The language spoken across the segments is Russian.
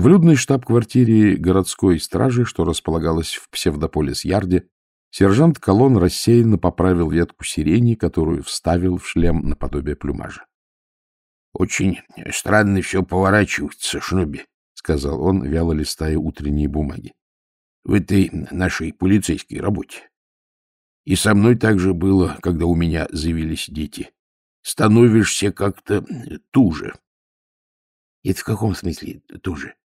В людной штаб-квартире городской стражи, что располагалась в Псевдополис-Ярде, сержант Колон рассеянно поправил ветку сирени, которую вставил в шлем наподобие плюмажа. — Очень странно все поворачивается, Шноби, — сказал он, вяло листая утренние бумаги. — В этой нашей полицейской работе. И со мной так же было, когда у меня завелись дети. Становишься как-то туже. — Это в каком смысле туже? —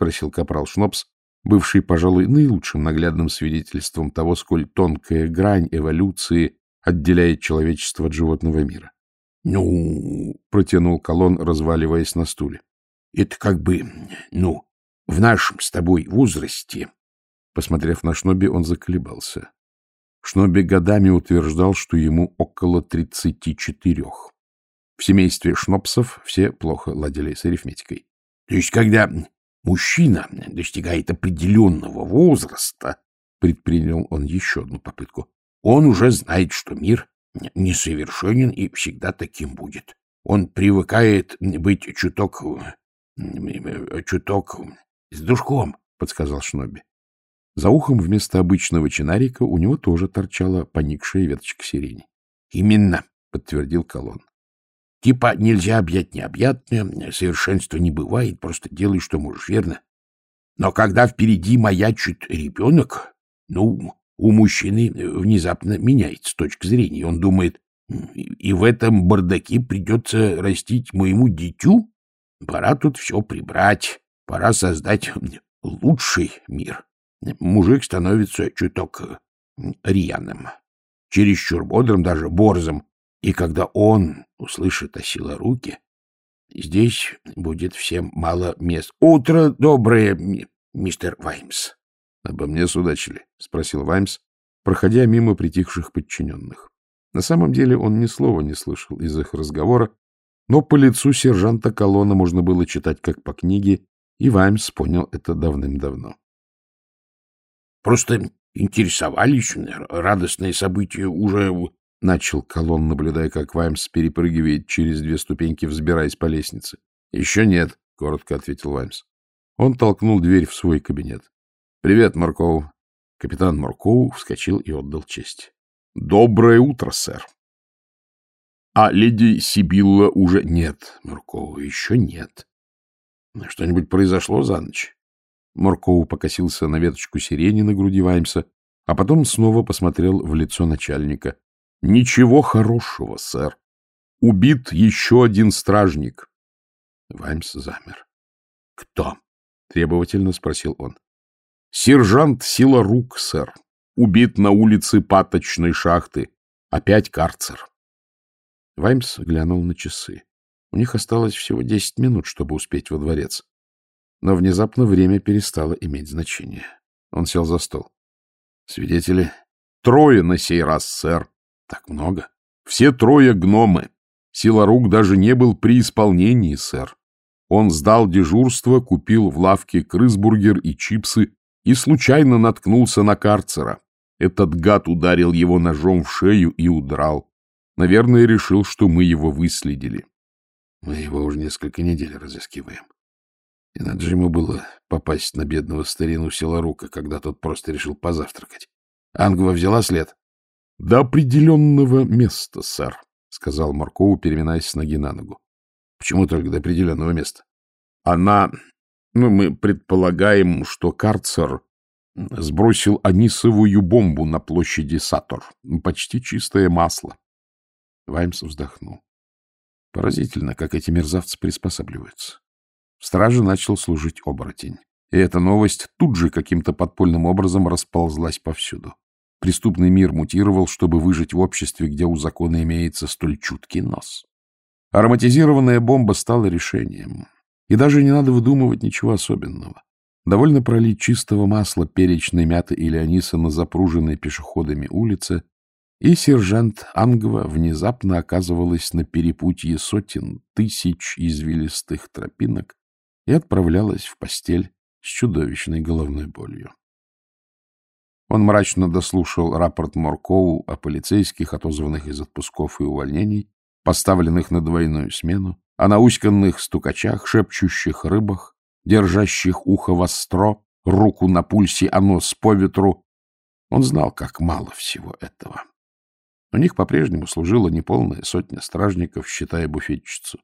спросил капрал Шнопс, бывший, пожалуй, наилучшим наглядным свидетельством того, сколь тонкая грань эволюции отделяет человечество от животного мира. — Ну, — протянул колонн, разваливаясь на стуле, — это как бы, ну, в нашем с тобой возрасте. Посмотрев на Шноби, он заколебался. Шноби годами утверждал, что ему около тридцати четырех. В семействе Шнопсов все плохо ладили с арифметикой. То есть, когда мужчина достигает определенного возраста, предпринял он еще одну попытку, он уже знает, что мир несовершенен и всегда таким будет. Он привыкает быть чуток... чуток с душком, — подсказал Шноби. За ухом вместо обычного чинарика у него тоже торчала поникшая веточка сирени. — Именно, — подтвердил колонн. — Типа нельзя объять необъятное, совершенства не бывает, просто делай, что можешь, верно? Но когда впереди маячит ребенок, ну, у мужчины внезапно меняется точка зрения. Он думает, и в этом бардаке придется растить моему дитю? Пора тут все прибрать, пора создать лучший мир мужик становится чуток э, рьяным, чересчур бодрым, даже борзым. И когда он услышит о силоруке, здесь будет всем мало мест. — Утро доброе, мистер Ваймс. — Обо мне судачили? — спросил Ваймс, проходя мимо притихших подчиненных. На самом деле он ни слова не слышал из их разговора, но по лицу сержанта колонна можно было читать как по книге, и Ваймс понял это давным-давно. Просто интересовались, радостные события уже... Начал колонн, наблюдая, как Ваймс перепрыгивает через две ступеньки, взбираясь по лестнице. — Еще нет, — коротко ответил Ваймс. Он толкнул дверь в свой кабинет. — Привет, Марков. Капитан Марков вскочил и отдал честь. — Доброе утро, сэр. — А леди Сибилла уже нет, Марков, еще нет. Что-нибудь произошло за ночь? Моркоу покосился на веточку сирени на груди Ваймса, а потом снова посмотрел в лицо начальника. — Ничего хорошего, сэр. Убит еще один стражник. Ваймс замер. — Кто? — требовательно спросил он. — Сержант Сила Рук, сэр. Убит на улице паточной шахты. Опять карцер. Ваймс глянул на часы. У них осталось всего десять минут, чтобы успеть во дворец. Но внезапно время перестало иметь значение. Он сел за стол. Свидетели? Трое на сей раз, сэр. Так много. Все трое гномы. Силарук даже не был при исполнении, сэр. Он сдал дежурство, купил в лавке крысбургер и чипсы и случайно наткнулся на карцера. Этот гад ударил его ножом в шею и удрал. Наверное, решил, что мы его выследили. Мы его уже несколько недель разыскиваем. И надо же ему было попасть на бедного старину Силарука, когда тот просто решил позавтракать. Ангва взяла след? — До определенного места, сэр, — сказал Маркову, переминаясь с ноги на ногу. — Почему только до определенного места? — Она... Ну, мы предполагаем, что карцер сбросил анисовую бомбу на площади Сатор. Почти чистое масло. Ваймс вздохнул. Поразительно, как эти мерзавцы приспосабливаются. В страже начал служить оборотень. И эта новость тут же каким-то подпольным образом расползлась повсюду. Преступный мир мутировал, чтобы выжить в обществе, где у закона имеется столь чуткий нос. Ароматизированная бомба стала решением. И даже не надо выдумывать ничего особенного. Довольно пролить чистого масла перечной мяты или аниса на запруженной пешеходами улице, и сержант Ангва внезапно оказывалась на перепутье сотен тысяч извилистых тропинок, и отправлялась в постель с чудовищной головной болью. Он мрачно дослушал рапорт Моркову о полицейских, отозванных из отпусков и увольнений, поставленных на двойную смену, о науськанных стукачах, шепчущих рыбах, держащих ухо востро, руку на пульсе, а нос по ветру. Он знал, как мало всего этого. У них по-прежнему служила неполная сотня стражников, считая буфетчицу.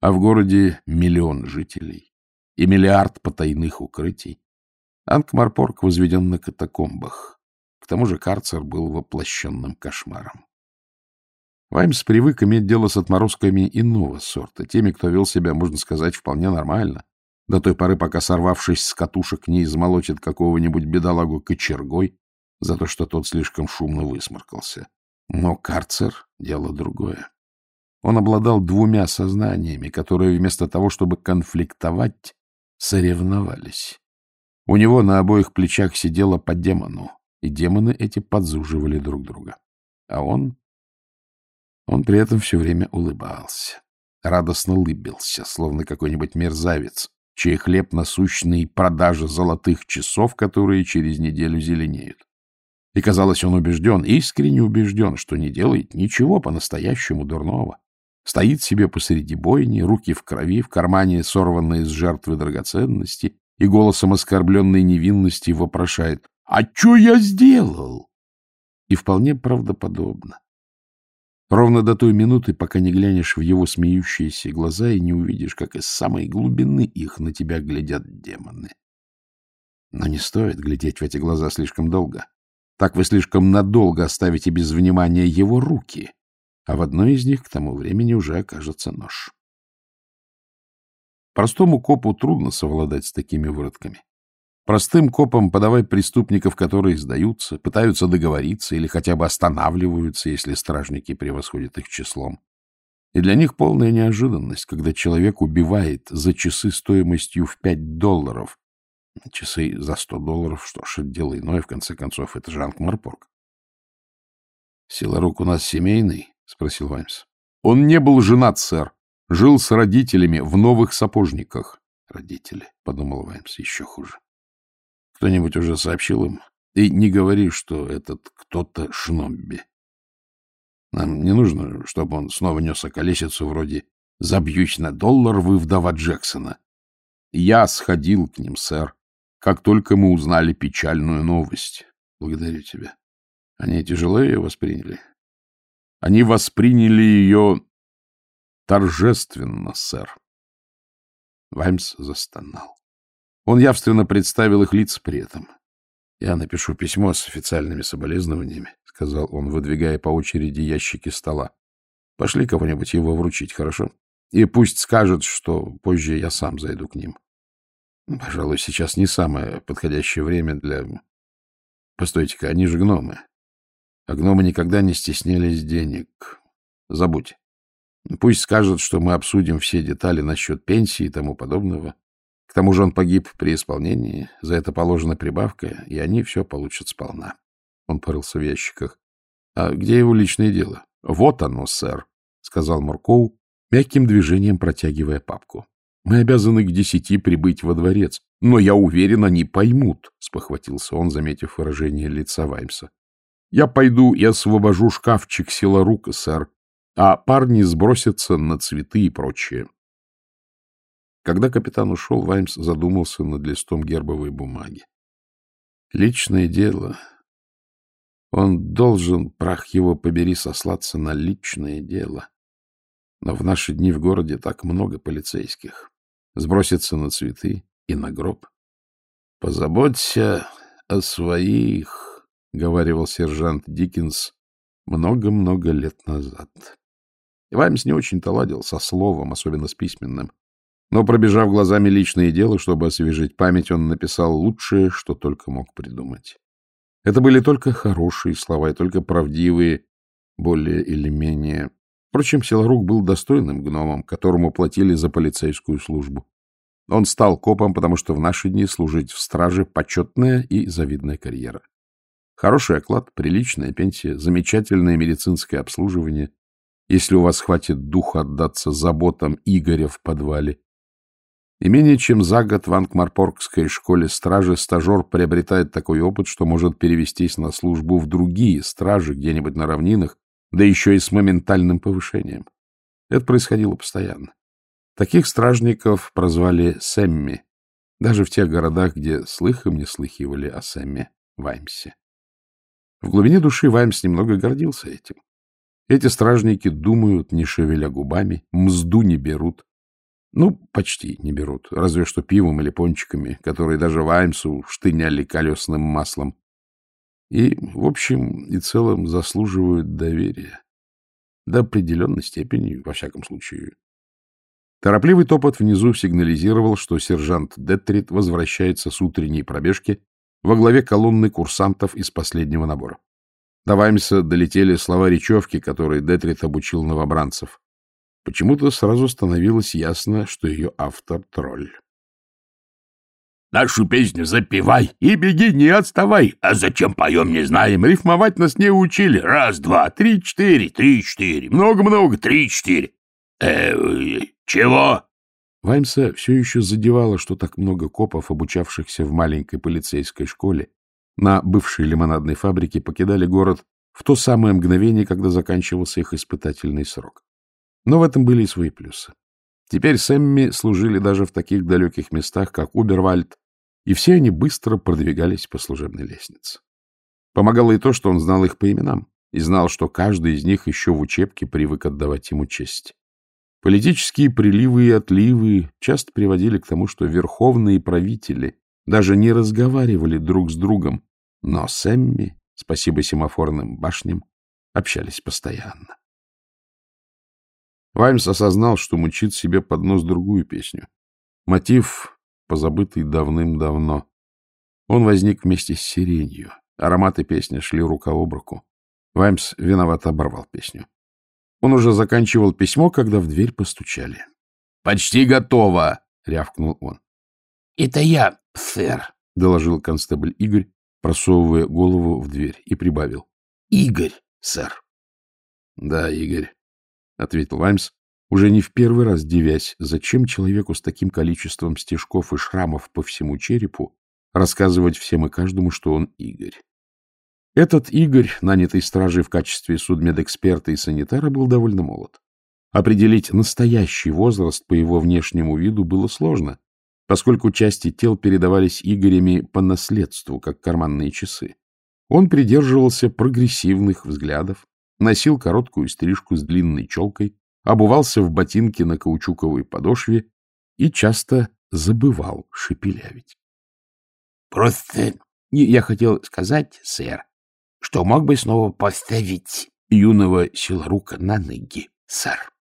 А в городе миллион жителей и миллиард потайных укрытий. Анкмарпорг возведен на катакомбах. К тому же карцер был воплощенным кошмаром. Ваймс привык иметь дело с отморозками иного сорта, теми, кто вел себя, можно сказать, вполне нормально, до той поры, пока, сорвавшись с катушек, не измолотит какого-нибудь бедолагу кочергой за то, что тот слишком шумно высморкался. Но карцер — дело другое. Он обладал двумя сознаниями, которые вместо того, чтобы конфликтовать, соревновались. У него на обоих плечах сидело по демону, и демоны эти подзуживали друг друга. А он... Он при этом все время улыбался, радостно улыбился, словно какой-нибудь мерзавец, чей хлеб насущный продажа золотых часов, которые через неделю зеленеют. И, казалось, он убежден, искренне убежден, что не делает ничего по-настоящему дурного. Стоит себе посреди бойни, руки в крови, в кармане сорванные с жертвы драгоценности, и голосом оскорбленной невинности вопрошает «А что я сделал?» И вполне правдоподобно. Ровно до той минуты, пока не глянешь в его смеющиеся глаза и не увидишь, как из самой глубины их на тебя глядят демоны. Но не стоит глядеть в эти глаза слишком долго. Так вы слишком надолго оставите без внимания его руки, а в одной из них к тому времени уже окажется нож. Простому копу трудно совладать с такими выродками. Простым копам подавай преступников, которые сдаются, пытаются договориться или хотя бы останавливаются, если стражники превосходят их числом. И для них полная неожиданность, когда человек убивает за часы стоимостью в пять долларов. Часы за сто долларов, что ж, дело иное, в конце концов, это же Анкмарпорг. — Сила рук у нас семейный? — спросил Ваймс. — Он не был женат, сэр. Жил с родителями в новых сапожниках. — Родители, — подумал Ваймс, — еще хуже. Кто-нибудь уже сообщил им? И не говори, что этот кто-то Шнобби. Нам не нужно, чтобы он снова нес околесицу вроде «Забьюсь на доллар, вы вдова Джексона». Я сходил к ним, сэр, как только мы узнали печальную новость. Благодарю тебя. Они тяжело ее восприняли? Они восприняли ее торжественно, сэр. Ваймс застонал. Он явственно представил их лица при этом. — Я напишу письмо с официальными соболезнованиями, — сказал он, выдвигая по очереди ящики стола. — Пошли кого-нибудь его вручить, хорошо? И пусть скажет, что позже я сам зайду к ним. Пожалуй, сейчас не самое подходящее время для... Постойте-ка, они же гномы. А гномы никогда не стеснялись денег. Забудь. Пусть скажет, что мы обсудим все детали насчет пенсии и тому подобного. К тому же он погиб при исполнении, за это положена прибавка, и они все получат сполна. Он порылся в ящиках. — А где его личное дело? — Вот оно, сэр, — сказал Муркоу, мягким движением протягивая папку. — Мы обязаны к десяти прибыть во дворец. — Но я уверен, они поймут, — спохватился он, заметив выражение лица Ваймса. — Я пойду и освобожу шкафчик силорука, сэр, а парни сбросятся на цветы и прочее. Когда капитан ушел, Ваймс задумался над листом гербовой бумаги. Личное дело. Он должен, прах его побери, сослаться на личное дело. Но в наши дни в городе так много полицейских. Сброситься на цветы и на гроб. «Позаботься о своих», — говаривал сержант Диккенс много-много лет назад. Ваймс не очень-то ладил со словом, особенно с письменным. Но, пробежав глазами личное дело, чтобы освежить память, он написал лучшее, что только мог придумать. Это были только хорошие слова и только правдивые, более или менее. Впрочем, Силарук был достойным гномом, которому платили за полицейскую службу. Он стал копом, потому что в наши дни служить в страже — почетная и завидная карьера. Хороший оклад, приличная пенсия, замечательное медицинское обслуживание, если у вас хватит духа отдаться заботам Игоря в подвале, и менее чем за год в Ангмарпоргской школе стражи стажер приобретает такой опыт, что может перевестись на службу в другие стражи где-нибудь на равнинах, да еще и с моментальным повышением. Это происходило постоянно. Таких стражников прозвали Сэмми, Даже в тех городах, где слыхом не слыхивали о Сэмме Ваймсе. В глубине души Ваймс немного гордился этим. Эти стражники думают, не шевеля губами, мзду не берут. Ну, почти не берут, разве что пивом или пончиками, которые даже Ваймсу штыняли колесным маслом. И, в общем и целом, заслуживают доверия. До определенной степени, во всяком случае. Торопливый топот внизу сигнализировал, что сержант Детрит возвращается с утренней пробежки во главе колонны курсантов из последнего набора. До Ваймса долетели слова речевки, которые Детрит обучил новобранцев. Почему-то сразу становилось ясно, что ее автор — тролль. Нашу песню запевай и беги, не отставай. А зачем поем, не знаем. Рифмовать нас не учили. Раз, два, три, четыре, три, четыре. Много-много, три, четыре. Э, чего? Ваймса все еще задевало, что так много копов, обучавшихся в маленькой полицейской школе, на бывшей лимонадной фабрике покидали город в то самое мгновение, когда заканчивался их испытательный срок. Но в этом были и свои плюсы. Теперь Сэмми служили даже в таких далеких местах, как Убервальд, и все они быстро продвигались по служебной лестнице. Помогало и то, что он знал их по именам и знал, что каждый из них еще в учебке привык отдавать ему честь. Политические приливы и отливы часто приводили к тому, что верховные правители даже не разговаривали друг с другом, но с Эмми, спасибо семафорным башням, общались постоянно. Ваймс осознал, что мучит себе под нос другую песню. Мотив позабытый давным-давно. Он возник вместе с сиренью. Ароматы песни шли рука об руку. Ваймс виновато оборвал песню. Он уже заканчивал письмо, когда в дверь постучали. — Почти готово! — рявкнул он. — Это я, сэр, — доложил констебль Игорь, просовывая голову в дверь, и прибавил. — Игорь, сэр. — Да, Игорь, — ответил Ваймс, уже не в первый раз девясь, зачем человеку с таким количеством стежков и шрамов по всему черепу рассказывать всем и каждому, что он Игорь. Этот Игорь, нанятый стражей в качестве судмедэксперта и санитара, был довольно молод. Определить настоящий возраст по его внешнему виду было сложно, поскольку части тел передавались Игорями по наследству, как карманные часы. Он придерживался прогрессивных взглядов, носил короткую стрижку с длинной челкой, обувался в ботинки на каучуковой подошве и часто забывал шепелявить. — Просто я хотел сказать, сэр, что мог бы снова поставить юного силорука на ноги, сэр.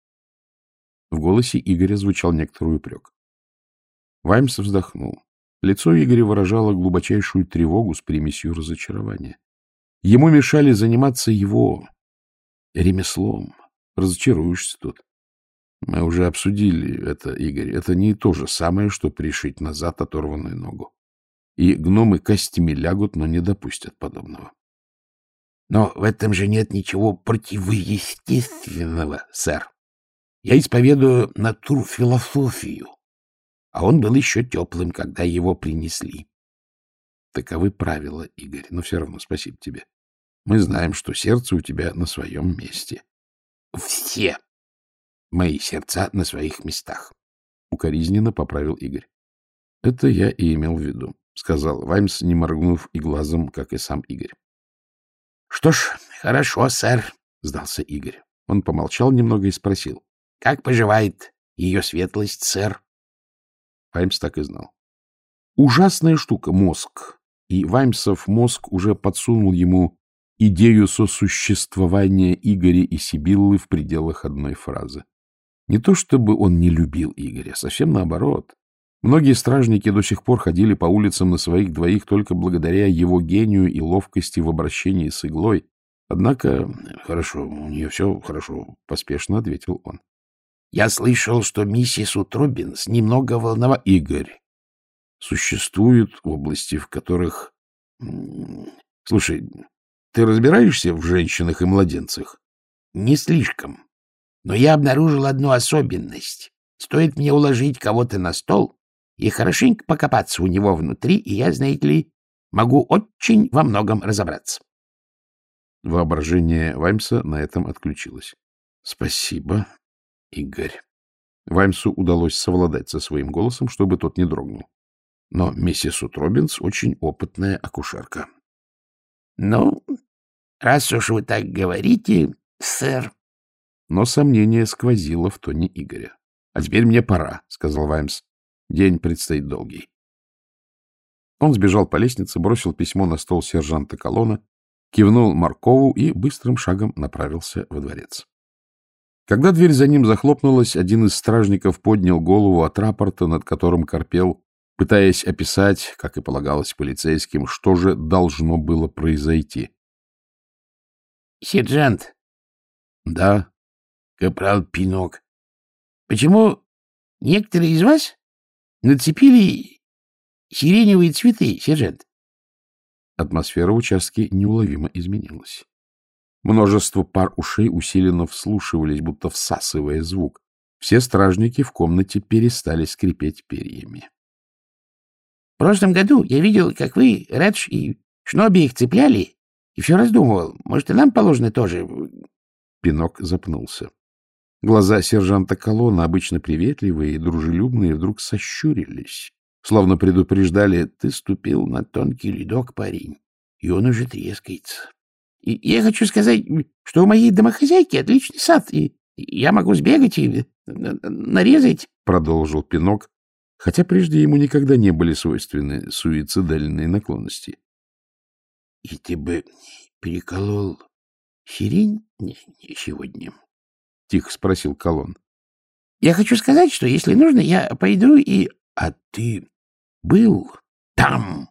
В голосе Игоря звучал некоторый упрек. Ваймс вздохнул. Лицо Игоря выражало глубочайшую тревогу с примесью разочарования. Ему мешали заниматься его ремеслом, Разочаруешься тут. Мы уже обсудили это, Игорь. Это не то же самое, что пришить назад оторванную ногу. И гномы костями лягут, но не допустят подобного. Но в этом же нет ничего противоестественного, сэр. Я исповедую натурфилософию, а он был еще теплым, когда его принесли. Таковы правила, Игорь, но все равно спасибо тебе. Мы знаем, что сердце у тебя на своем месте все мои сердца на своих местах. Укоризненно поправил Игорь. — Это я и имел в виду, — сказал Ваймс, не моргнув и глазом, как и сам Игорь. — Что ж, хорошо, сэр, — сдался Игорь. Он помолчал немного и спросил. — Как поживает ее светлость, сэр? Ваймс так и знал. Ужасная штука — мозг. И Ваймсов мозг уже подсунул ему идею сосуществования Игоря и Сибиллы в пределах одной фразы. Не то чтобы он не любил Игоря, совсем наоборот. Многие стражники до сих пор ходили по улицам на своих двоих только благодаря его гению и ловкости в обращении с иглой. Однако, хорошо, у нее все хорошо, поспешно ответил он. — Я слышал, что миссис Утрубинс немного волнова... Игорь, существуют области, в которых... Слушай, ты разбираешься в женщинах и младенцах? — Не слишком. Но я обнаружил одну особенность. Стоит мне уложить кого-то на стол и хорошенько покопаться у него внутри, и я, знаете ли, могу очень во многом разобраться. Воображение Ваймса на этом отключилось. — Спасибо, Игорь. Ваймсу удалось совладать со своим голосом, чтобы тот не дрогнул. Но миссис Утробинс очень опытная акушерка. — Ну, раз уж вы так говорите, сэр. Но сомнение сквозило в тоне Игоря. — А теперь мне пора, — сказал Ваймс. День предстоит долгий. Он сбежал по лестнице, бросил письмо на стол сержанта Колона, кивнул Маркову и быстрым шагом направился во дворец. Когда дверь за ним захлопнулась, один из стражников поднял голову от рапорта, над которым корпел, пытаясь описать, как и полагалось полицейским, что же должно было произойти. — Сержант. — Да. — Капрал Пинок. — Почему некоторые из вас нацепили сиреневые цветы, сержант? Атмосфера в участке неуловимо изменилась. Множество пар ушей усиленно вслушивались, будто всасывая звук. Все стражники в комнате перестали скрипеть перьями. — В прошлом году я видел, как вы, Редж и Шноби их цепляли, и все раздумывал, может, и нам положено тоже. Пинок запнулся. Глаза сержанта Колона, обычно приветливые и дружелюбные, вдруг сощурились, словно предупреждали, ты ступил на тонкий ледок, парень, и он уже трескается. И я хочу сказать, что у моей домохозяйки отличный сад, и я могу сбегать и нарезать, — продолжил Пинок, хотя прежде ему никогда не были свойственны суицидальные наклонности. — И ты бы переколол сирень сегодня? — тихо спросил Колон. — Я хочу сказать, что, если нужно, я пойду и... — А ты был там? —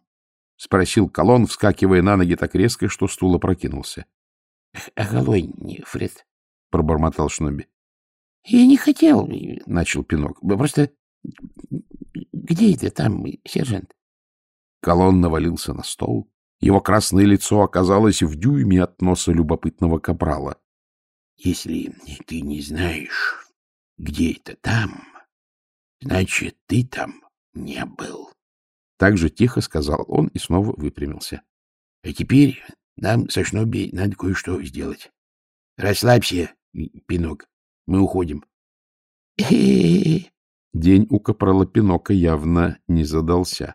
спросил Колон, вскакивая на ноги так резко, что стул опрокинулся. — Оголонь, Фред, — пробормотал Шноби. — Я не хотел, — начал Пинок. — Просто где это там, сержант? Колон навалился на стол. Его красное лицо оказалось в дюйме от носа любопытного капрала. — Если ты не знаешь, где это там, значит, ты там не был. Так же тихо сказал он и снова выпрямился. — А теперь нам со Шноби надо кое-что сделать. Расслабься, Пинок, мы уходим. День у капрала Пинока явно не задался.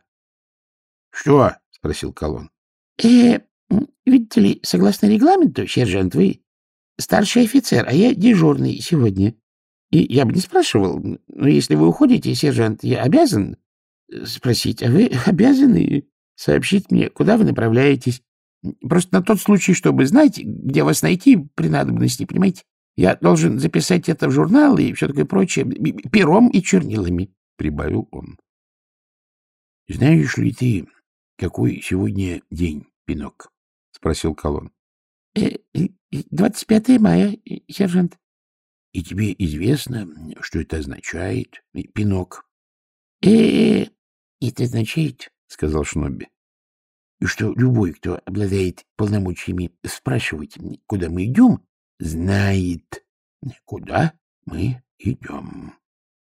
— Что? — спросил Колон. — Э, видите ли, согласно регламенту, сержант, вы старший офицер, а я дежурный сегодня. И я бы не спрашивал, но если вы уходите, сержант, я обязан спросить, а вы обязаны сообщить мне, куда вы направляетесь? Просто на тот случай, чтобы знать, где вас найти при надобности, понимаете? Я должен записать это в журнал и все такое прочее, пером и чернилами, — прибавил он. — Знаешь ли ты, какой сегодня день, Пинок? — спросил Колон. «Э, — Двадцать пятое мая, сержант. — И тебе известно, что это означает, Пинок? Э, -э — Это означает, — сказал Шнобби, — что любой, кто обладает полномочиями спрашивать, куда мы идем, знает, куда мы идем.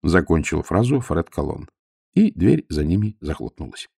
Закончил фразу Фред Колон, и дверь за ними захлопнулась.